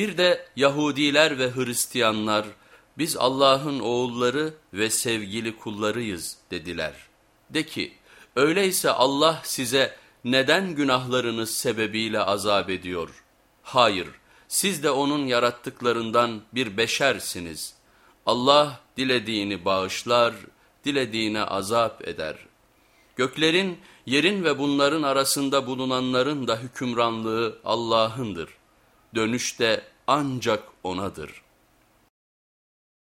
Bir de Yahudiler ve Hristiyanlar biz Allah'ın oğulları ve sevgili kullarıyız dediler. De ki öyleyse Allah size neden günahlarınız sebebiyle azap ediyor? Hayır siz de onun yarattıklarından bir beşersiniz. Allah dilediğini bağışlar, dilediğine azap eder. Göklerin, yerin ve bunların arasında bulunanların da hükümranlığı Allah'ındır. Dönüş de ancak O'nadır.''